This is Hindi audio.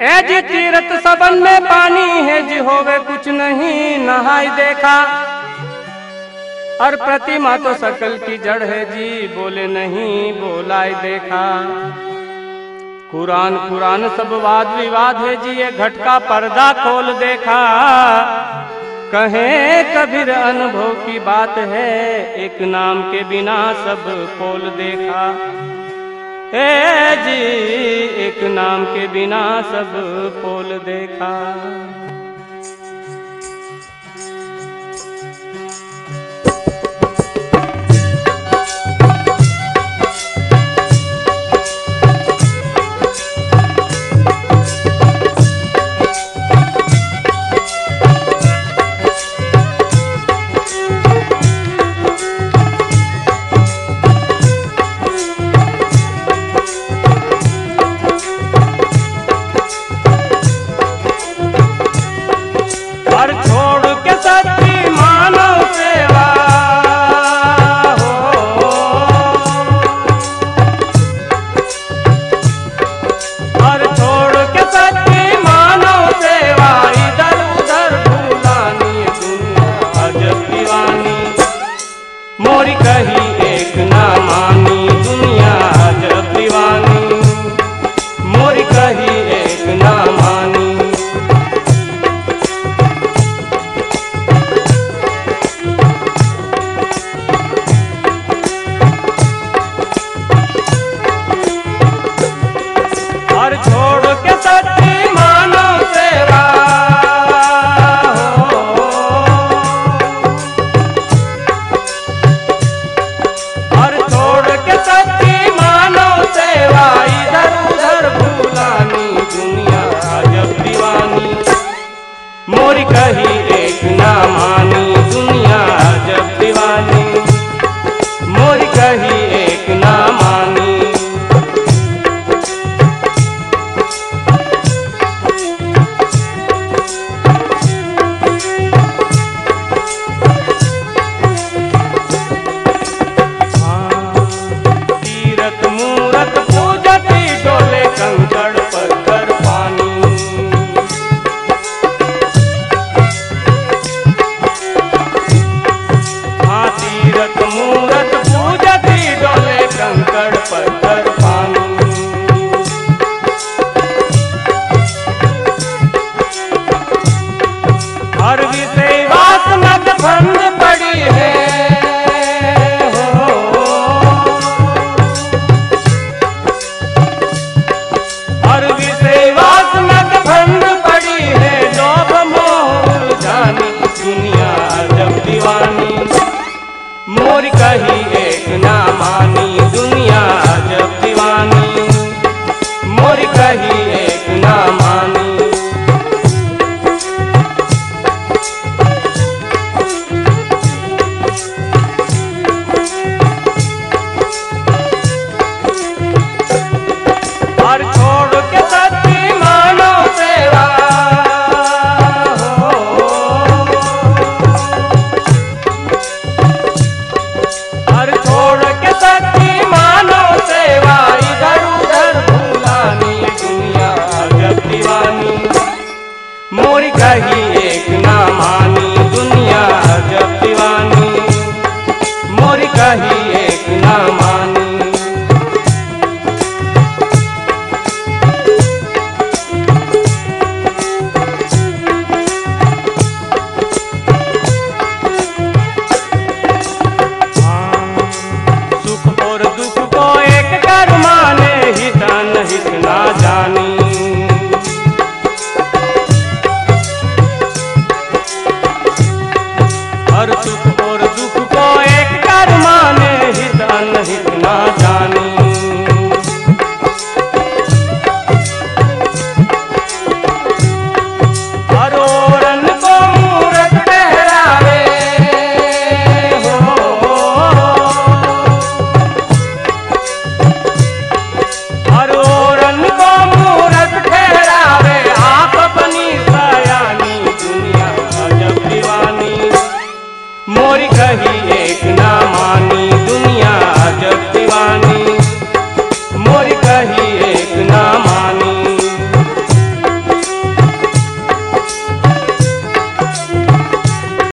जी तीरथ सबन में पानी है जी, होवे कुछ नहीं, नहाई देखा। और प्रतिमा तो सकल की जड़ है जी, बोले नहीं, बोलाई देखा। कुरान कुरान सब वाद विवाद है जी, ये घटका पर्दा खोल देखा। कहे, कबीर अनुभव की बात है, एक नाम के बिना सब खोल देखा। ए जी नाम के बिना सब पोल देखा। मोरी देखना मानी दुनिया Satan.